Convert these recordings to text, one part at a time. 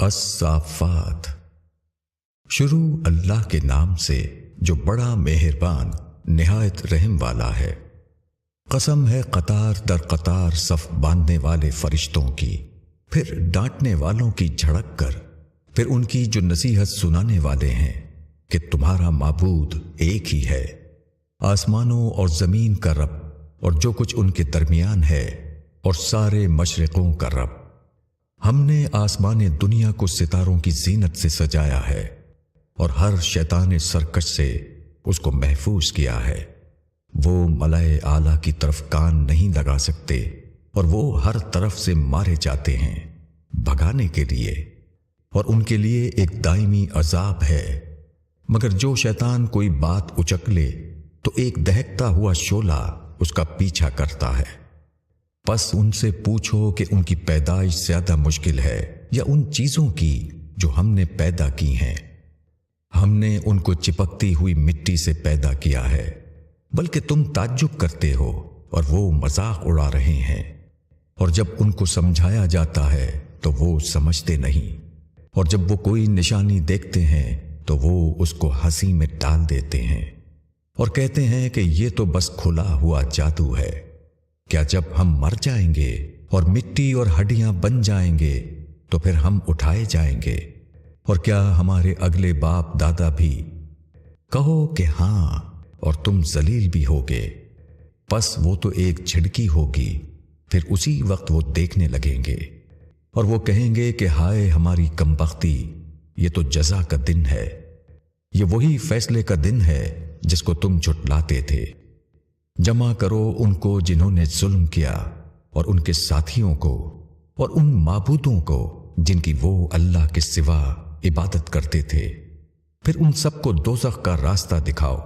الصافات۔ شروع اللہ کے نام سے جو بڑا مہربان، نہایت رحم والا ہے۔ قسم ہے قطار در قطار صف باندھنے والے فرشتوں کی، پھر ڈانٹنے والوں کی جھڑک کر، پھر ان کی جو نصیحت سنانے والے ہیں کہ تمہارا معبود ایک ہی ہے۔ آسمانوں اور زمین کا رب، اور جو کچھ ان کے درمیان ہے، اور سارے مشرقوں کا رب۔ ہم نے آسمان دنیا کو ستاروں کی زینت سے سجایا ہے اور ہر شیطان سرکش سے اس کو محفوظ کیا ہے۔ وہ ملائے اعلی کی طرف کان نہیں لگا سکتے اور وہ ہر طرف سے مارے جاتے ہیں بھگانے کے لیے۔ اور ان کے لیے ایک دائمی عذاب ہے۔ مگر جو شیطان کوئی بات اچک لے تو ایک دہکتا ہوا شولہ اس کا پیچھا کرتا ہے۔ پس ان سے پوچھو کہ ان کی پیدائش زیادہ مشکل ہے یا ان چیزوں کی جو ہم نے پیدا کی ہیں۔ ہم نے ان کو چپکتی ہوئی مٹی سے پیدا کیا ہے، بلکہ تم تعجب کرتے ہو اور وہ مذاق اڑا رہے ہیں۔ اور جب ان کو سمجھایا جاتا ہے تو وہ سمجھتے نہیں۔ اور جب وہ کوئی نشانی دیکھتے ہیں تو وہ اس کو ہنسی میں ڈال دیتے ہیں۔ اور کہتے ہیں کہ یہ تو بس کھلا ہوا جادو ہے۔ کیا جب ہم مر جائیں گے اور مٹی اور ہڈیاں بن جائیں گے، تو پھر ہم اٹھائے جائیں گے۔ اور کیا ہمارے اگلے باپ دادا بھی کہو کہ ہاں اور تم زلیل بھی ہوگے۔ پس وہ تو ایک چھڑکی ہوگی، پھر اسی وقت وہ دیکھنے لگیں گے۔ اور وہ کہیں گے کہ ہائے ہماری کمبختی یہ تو جزا کا دن ہے۔ یہ وہی فیصلے کا دن ہے جس کو تم جھٹلاتے تھے۔ جمع کرو ان کو جنہوں نے ظلم کیا اور ان کے ساتھیوں کو اور ان معبودوں کو جن کی وہ اللہ کے سوا عبادت کرتے تھے۔ پھر ان سب کو دوزخ کا راستہ دکھاؤ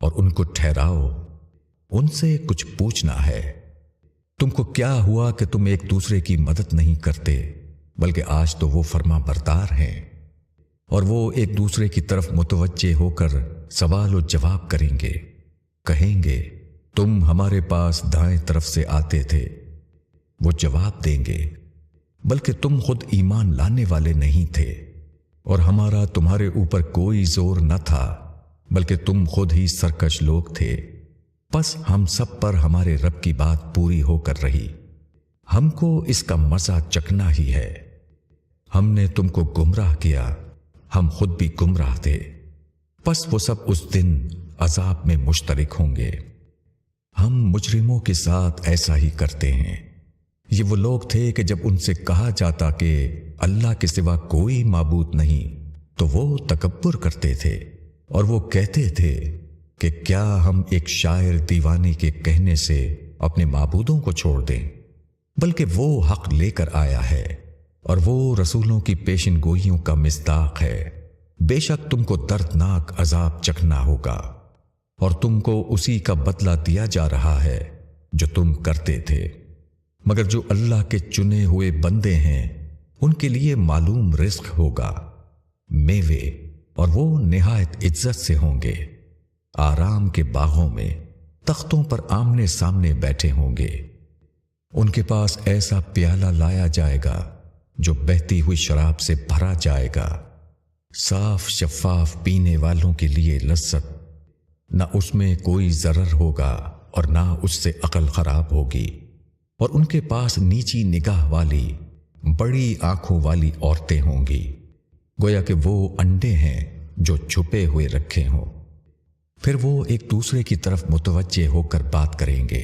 اور ان کو ٹھہراؤ۔ ان سے کچھ پوچھنا ہے، تم کو کیا ہوا کہ تم ایک دوسرے کی مدد نہیں کرتے، بلکہ آج تو وہ فرما بردار ہیں۔ اور وہ ایک دوسرے کی طرف متوجہ ہو کر سوال و جواب کریں گے، کہیں گے تم ہمارے پاس دائیں طرف سے آتے تھے۔ وہ جواب دیں گے، بلکہ تم خود ایمان لانے والے نہیں تھے۔ اور ہمارا تمہارے اوپر کوئی زور نہ تھا، بلکہ تم خود ہی سرکش لوگ تھے۔ بس ہم سب پر ہمارے رب کی بات پوری ہو کر رہی۔ ہم کو اس کا مزہ چکنا ہی ہے۔ ہم نے تم کو گمراہ کیا، ہم خود بھی گمراہ تھے۔ بس وہ سب اس دن عذاب میں مشترک ہوں گے۔ ہم مجرموں کے ساتھ ایسا ہی کرتے ہیں۔ یہ وہ لوگ تھے کہ جب ان سے کہا جاتا کہ اللہ کے سوا کوئی معبود نہیں، تو وہ تکبر کرتے تھے اور وہ کہتے تھے کہ کیا ہم ایک شاعر دیوانے کے کہنے سے اپنے معبودوں کو چھوڑ دیں۔ بلکہ وہ حق لے کر آیا ہے اور وہ رسولوں کی پیشن گوئیوں کا مزداق ہے۔ بے شک تم کو دردناک عذاب چکھنا ہوگا۔ اور تم کو اسی کا بدلہ دیا جا رہا ہے جو تم کرتے تھے۔ مگر جو اللہ کے چنے ہوئے بندے ہیں، ان کے لیے معلوم رزق ہوگا، میوے، اور وہ نہایت عزت سے ہوں گے۔ آرام کے باغوں میں تختوں پر آمنے سامنے بیٹھے ہوں گے۔ ان کے پاس ایسا پیالہ لایا جائے گا جو بہتی ہوئی شراب سے بھرا جائے گا۔ صاف شفاف پینے والوں کے لیے لذت نہ اس میں کوئی ضرر ہوگا اور نہ اس سے عقل خراب ہوگی۔ اور ان کے پاس نیچی نگاہ والی، بڑی آنکھوں والی عورتیں ہوں گی۔ گویا کہ وہ انڈے ہیں جو چھپے ہوئے رکھے ہوں۔ پھر وہ ایک دوسرے کی طرف متوجہ ہو کر بات کریں گے۔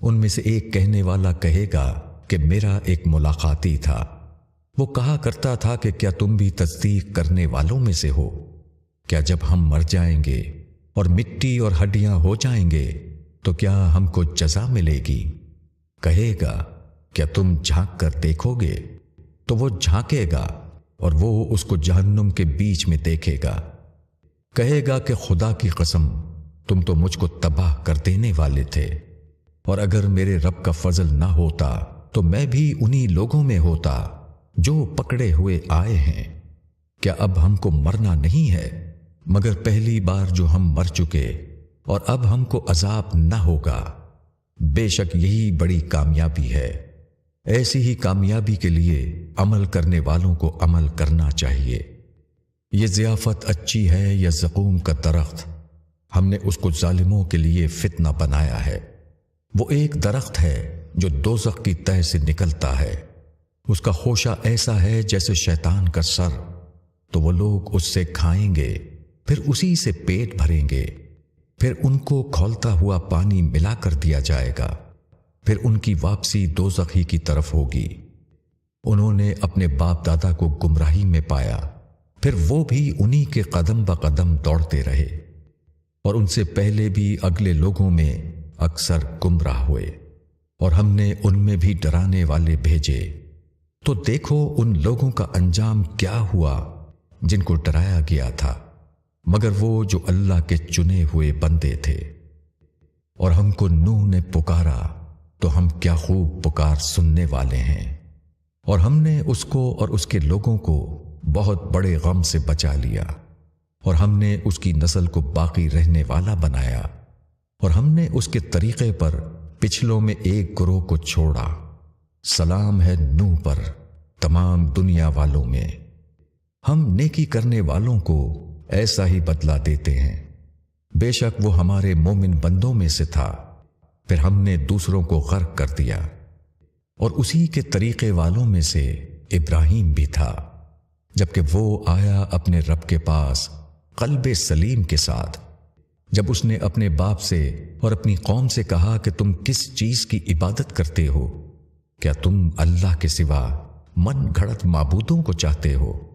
ان میں سے ایک کہنے والا کہے گا کہ میرا ایک ملاقاتی تھا۔ وہ کہا کرتا تھا کہ کیا تم بھی تصدیق کرنے والوں میں سے ہو؟ کیا جب ہم مر جائیں گے اور مٹی اور ہڈیاں ہو جائیں گے تو کیا ہم کو جزا ملے گی؟ کہے گا، کیا تم جھانک کر دیکھو گے؟ تو وہ جھانکے گا اور وہ اس کو جہنم کے بیچ میں دیکھے گا۔ کہے گا کہ خدا کی قسم، تم تو مجھ کو تباہ کر دینے والے تھے۔ اور اگر میرے رب کا فضل نہ ہوتا، تو میں بھی انہی لوگوں میں ہوتا جو پکڑے ہوئے آئے ہیں۔ کیا اب ہم کو مرنا نہیں ہے؟ مگر پہلی بار جو ہم مر چکے اور اب ہم کو عذاب نہ ہوگا، بے شک یہی بڑی کامیابی ہے۔ ایسی ہی کامیابی کے لیے عمل کرنے والوں کو عمل کرنا چاہیے۔ یہ ضیافت اچھی ہے یا زقوم کا درخت؟ ہم نے اس کو ظالموں کے لیے فتنہ بنایا ہے۔ وہ ایک درخت ہے جو دوزخ کی تہ سے نکلتا ہے۔ اس کا خوشہ ایسا ہے جیسے شیطان کا سر۔ تو وہ لوگ اس سے کھائیں گے۔ پھر اسی سے پیٹ بھریں گے۔ پھر ان کو کھولتا ہوا پانی ملا کر دیا جائے گا۔ پھر ان کی واپسی دو زخی کی طرف ہوگی۔ انہوں نے اپنے باپ دادا کو گمراہی میں پایا۔ پھر وہ بھی انہی کے قدم ب قدم دوڑتے رہے۔ اور ان سے پہلے بھی اگلے لوگوں میں اکثر گمراہ ہوئے۔ اور ہم نے ان میں بھی ڈرانے والے بھیجے۔ تو دیکھو ان لوگوں کا انجام کیا ہوا جن کو ڈرایا گیا تھا۔ مگر وہ جو اللہ کے چنے ہوئے بندے تھے۔ اور ہم کو نوح نے پکارا، تو ہم کیا خوب پکار سننے والے ہیں۔ اور ہم نے اس کو اور اس کے لوگوں کو بہت بڑے غم سے بچا لیا۔ اور ہم نے اس کی نسل کو باقی رہنے والا بنایا۔ اور ہم نے اس کے طریقے پر پچھلوں میں ایک گروہ کو چھوڑا۔ سلام ہے نو پر تمام دنیا والوں میں۔ ہم نیکی کرنے والوں کو ایسا ہی بدلا دیتے ہیں۔ بے شک وہ ہمارے مومن بندوں میں سے تھا۔ پھر ہم نے دوسروں کو غرق کر دیا۔ اور اسی کے طریقے والوں میں سے ابراہیم بھی تھا۔ جبکہ وہ آیا اپنے رب کے پاس قلب سلیم کے ساتھ۔ جب اس نے اپنے باپ سے اور اپنی قوم سے کہا کہ تم کس چیز کی عبادت کرتے ہو؟ کیا تم اللہ کے سوا من گھڑت معبودوں کو چاہتے ہو؟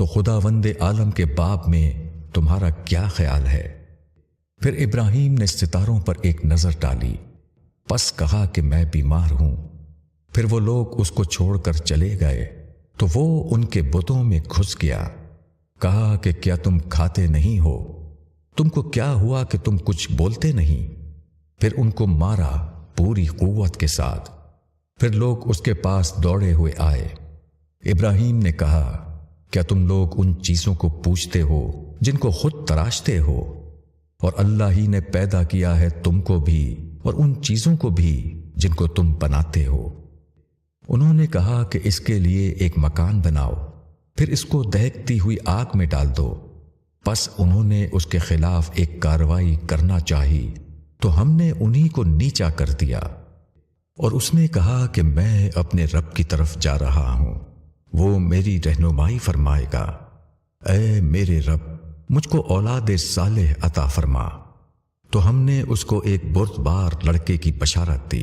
تو خدا وند عالم کے باپ میں تمہارا کیا خیال ہے؟ پھر ابراہیم نے ستاروں پر ایک نظر ڈالی، پس کہا کہ میں بیمار ہوں۔ پھر وہ لوگ اس کو چھوڑ کر چلے گئے، تو وہ ان کے بتوں میں گھس گیا۔ کہا کہ کیا تم کھاتے نہیں ہو؟ تم کو کیا ہوا کہ تم کچھ بولتے نہیں؟ پھر ان کو مارا پوری قوت کے ساتھ۔ پھر لوگ اس کے پاس دوڑے ہوئے آئے۔ ابراہیم نے کہا کیا تم لوگ ان چیزوں کو پوچھتے ہو جن کو خود تراشتے ہو؟ اور اللہ ہی نے پیدا کیا ہے تم کو بھی اور ان چیزوں کو بھی جن کو تم بناتے ہو۔ انہوں نے کہا کہ اس کے لیے ایک مکان بناؤ، پھر اس کو دہکتی ہوئی آگ میں ڈال دو۔ پس انہوں نے اس کے خلاف ایک کاروائی کرنا چاہی، تو ہم نے انہی کو نیچا کر دیا۔ اور اس نے کہا کہ میں اپنے رب کی طرف جا رہا ہوں۔ وہ میری رہنمائی فرمائے گا۔ اے میرے رب، مجھ کو اولاد صالح عطا فرما۔ تو ہم نے اس کو ایک برد بار لڑکے کی بشارت دی۔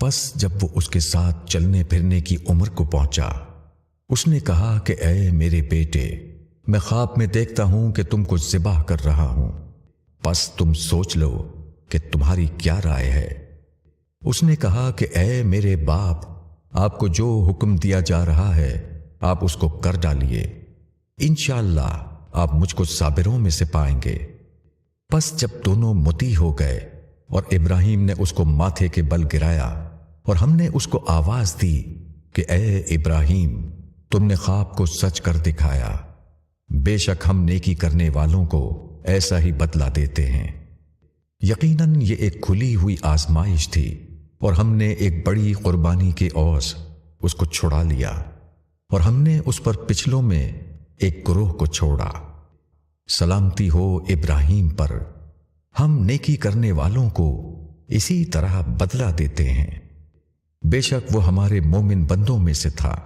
پس جب وہ اس کے ساتھ چلنے پھرنے کی عمر کو پہنچا، اس نے کہا کہ اے میرے بیٹے، میں خواب میں دیکھتا ہوں کہ تم کو ذبح کر رہا ہوں۔ پس تم سوچ لو کہ تمہاری کیا رائے ہے۔ اس نے کہا کہ اے میرے باپ آپ کو جو حکم دیا جا رہا ہے، آپ اس کو کر ڈالیے۔ انشاءاللہ آپ مجھ کو صابروں میں سے پائیں گے۔ پس جب دونوں متی ہو گئے اور ابراہیم نے اس کو ماتھے کے بل گرایا اور ہم نے اس کو آواز دی کہ اے ابراہیم، تم نے خواب کو سچ کر دکھایا۔ بے شک ہم نیکی کرنے والوں کو ایسا ہی بدلا دیتے ہیں۔ یقیناً یہ ایک کھلی ہوئی آزمائش تھی۔ اور ہم نے ایک بڑی قربانی کے اوس اس کو چھڑا لیا اور ہم نے اس پر پچھلوں میں ایک گروہ کو چھوڑا۔ سلامتی ہو ابراہیم پر۔ ہم نیکی کرنے والوں کو اسی طرح بدلا دیتے ہیں۔ بے شک وہ ہمارے مومن بندوں میں سے تھا۔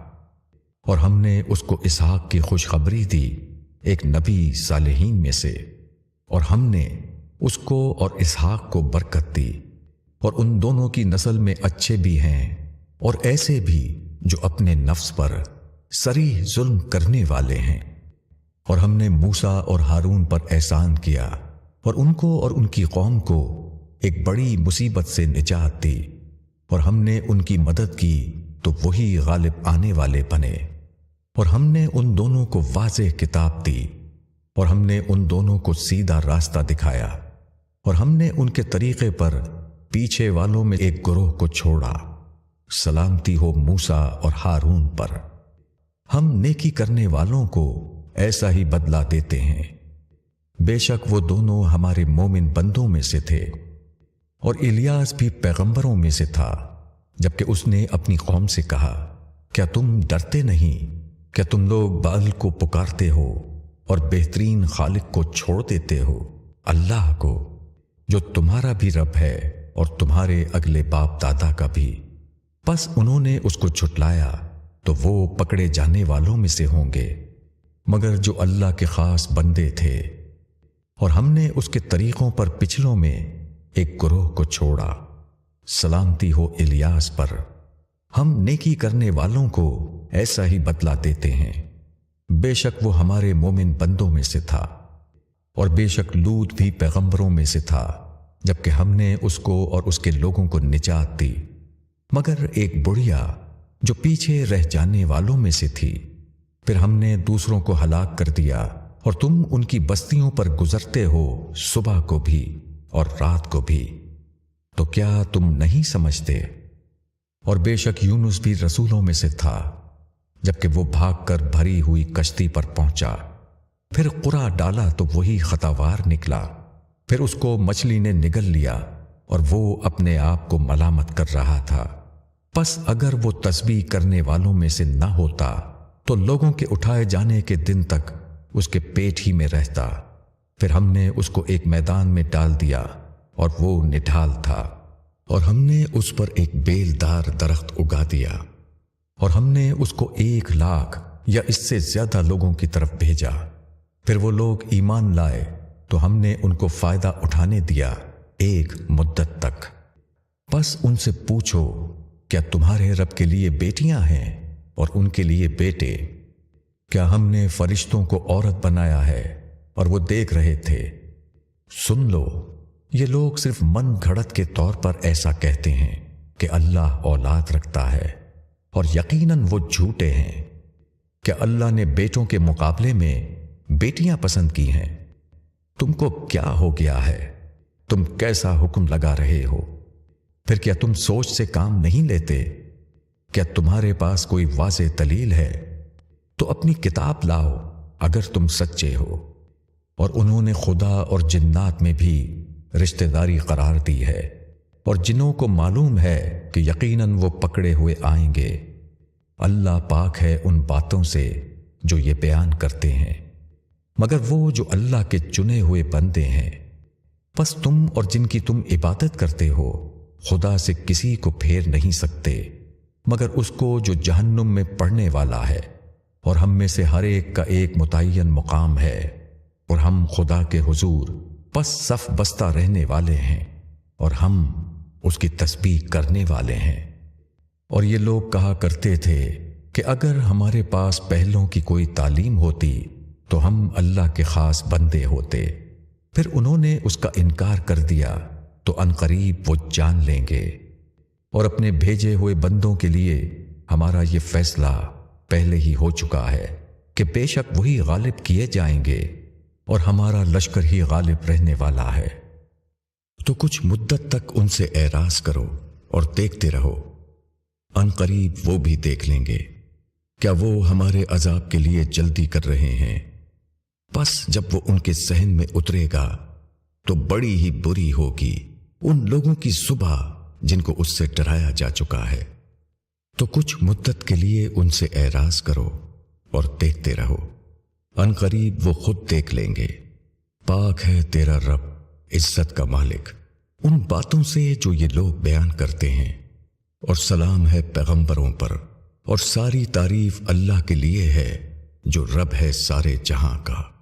اور ہم نے اس کو اسحاق کی خوشخبری دی ایک نبی صالحین میں سے۔ اور ہم نے اس کو اور اسحاق کو برکت دی۔ اور ان دونوں کی نسل میں اچھے بھی ہیں اور ایسے بھی جو اپنے نفس پر سری ظلم کرنے والے ہیں۔ اور ہم نے موسا اور ہارون پر احسان کیا اور ان کو اور ان کی قوم کو ایک بڑی مصیبت سے نجات دی اور ہم نے ان کی مدد کی تو وہی غالب آنے والے بنے۔ اور ہم نے ان دونوں کو واضح کتاب دی اور ہم نے ان دونوں کو سیدھا راستہ دکھایا اور ہم نے ان کے طریقے پر پیچھے والوں میں ایک گروہ کو چھوڑا۔ سلامتی ہو موسا اور ہارون پر۔ ہم نیکی کرنے والوں کو ایسا ہی بدلا دیتے ہیں۔ بے شک وہ دونوں ہمارے مومن بندوں میں سے تھے۔ اور الیاس بھی پیغمبروں میں سے تھا۔ جبکہ اس نے اپنی قوم سے کہا، کیا تم ڈرتے نہیں؟ کیا تم لوگ بال کو پکارتے ہو اور بہترین خالق کو چھوڑ دیتے ہو؟ اللہ کو، جو تمہارا بھی رب ہے۔ اور تمہارے اگلے باپ دادا کا بھی۔ بس انہوں نے اس کو چھٹلایا تو وہ پکڑے جانے والوں میں سے ہوں گے۔ مگر جو اللہ کے خاص بندے تھے۔ اور ہم نے اس کے طریقوں پر پچھلوں میں ایک گروہ کو چھوڑا۔ سلامتی ہو الیاس پر۔ ہم نیکی کرنے والوں کو ایسا ہی بدلا دیتے ہیں۔ بے شک وہ ہمارے مومن بندوں میں سے تھا۔ اور بے شک لوت بھی پیغمبروں میں سے تھا۔ جبکہ ہم نے اس کو اور اس کے لوگوں کو نجات دی۔ مگر ایک بڑھیا جو پیچھے رہ جانے والوں میں سے تھی۔ پھر ہم نے دوسروں کو ہلاک کر دیا اور تم ان کی بستیوں پر گزرتے ہو صبح کو بھی اور رات کو بھی۔ تو کیا تم نہیں سمجھتے؟ اور بے شک یونس بھی رسولوں میں سے تھا، جبکہ وہ بھاگ کر بھری ہوئی کشتی پر پہنچا۔ پھر قرا ڈالا تو وہی خطاوار نکلا۔ پھر اس کو مچھلی نے نگل لیا اور وہ اپنے آپ کو ملامت کر رہا تھا۔ پس اگر وہ تسبیح کرنے والوں میں سے نہ ہوتا، تو لوگوں کے اٹھائے جانے کے دن تک اس کے پیٹ ہی میں رہتا۔ پھر ہم نے اس کو ایک میدان میں ڈال دیا اور وہ نڈھال تھا۔ اور ہم نے اس پر ایک بیل دار درخت اگا دیا۔ اور ہم نے اس کو ایک لاکھ یا اس سے زیادہ لوگوں کی طرف بھیجا۔ پھر وہ لوگ ایمان لائے تو ہم نے ان کو فائدہ اٹھانے دیا ایک مدت تک۔ بس ان سے پوچھو، کیا تمہارے رب کے لیے بیٹیاں ہیں اور ان کے لیے بیٹے؟ کیا ہم نے فرشتوں کو عورت بنایا ہے اور وہ دیکھ رہے تھے؟ سن لو، یہ لوگ صرف من گھڑت کے طور پر ایسا کہتے ہیں کہ اللہ اولاد رکھتا ہے اور یقیناً وہ جھوٹے ہیں۔ کہ اللہ نے بیٹوں کے مقابلے میں بیٹیاں پسند کی ہیں؟ تم کو کیا ہو گیا ہے؟ تم کیسا حکم لگا رہے ہو؟ پھر کیا تم سوچ سے کام نہیں لیتے؟ کیا تمہارے پاس کوئی واضح دلیل ہے؟ تو اپنی کتاب لاؤ اگر تم سچے ہو۔ اور انہوں نے خدا اور جنات میں بھی رشتہ داری قرار دی ہے۔ اور جنوں کو معلوم ہے کہ یقیناً وہ پکڑے ہوئے آئیں گے۔ اللہ پاک ہے ان باتوں سے جو یہ بیان کرتے ہیں۔ مگر وہ جو اللہ کے چنے ہوئے بندے ہیں۔ بس تم اور جن کی تم عبادت کرتے ہو، خدا سے کسی کو پھیر نہیں سکتے، مگر اس کو جو جہنم میں پڑھنے والا ہے۔ اور ہم میں سے ہر ایک کا ایک متعین مقام ہے۔ اور ہم خدا کے حضور پس صف بستہ رہنے والے ہیں۔ اور ہم اس کی تسبیح کرنے والے ہیں۔ اور یہ لوگ کہا کرتے تھے کہ اگر ہمارے پاس پہلوں کی کوئی تعلیم ہوتی تو ہم اللہ کے خاص بندے ہوتے۔ پھر انہوں نے اس کا انکار کر دیا، تو انقریب وہ جان لیں گے۔ اور اپنے بھیجے ہوئے بندوں کے لیے ہمارا یہ فیصلہ پہلے ہی ہو چکا ہے کہ بے شک وہی غالب کیے جائیں گے اور ہمارا لشکر ہی غالب رہنے والا ہے۔ تو کچھ مدت تک ان سے اعراض کرو اور دیکھتے رہو۔ ان قریب وہ بھی دیکھ لیں گے۔ کیا وہ ہمارے عذاب کے لیے جلدی کر رہے ہیں؟ بس جب وہ ان کے سہن میں اترے گا تو بڑی ہی بری ہوگی ان لوگوں کی صبح جن کو اس سے ڈرایا جا چکا ہے۔ تو کچھ مدت کے لیے ان سے اعراض کرو اور دیکھتے رہو۔ ان قریب وہ خود دیکھ لیں گے۔ پاک ہے تیرا رب، عزت کا مالک۔ ان باتوں سے جو یہ لوگ بیان کرتے ہیں۔ اور سلام ہے پیغمبروں پر۔ اور ساری تعریف اللہ کے لیے ہے، جو رب ہے سارے جہاں کا۔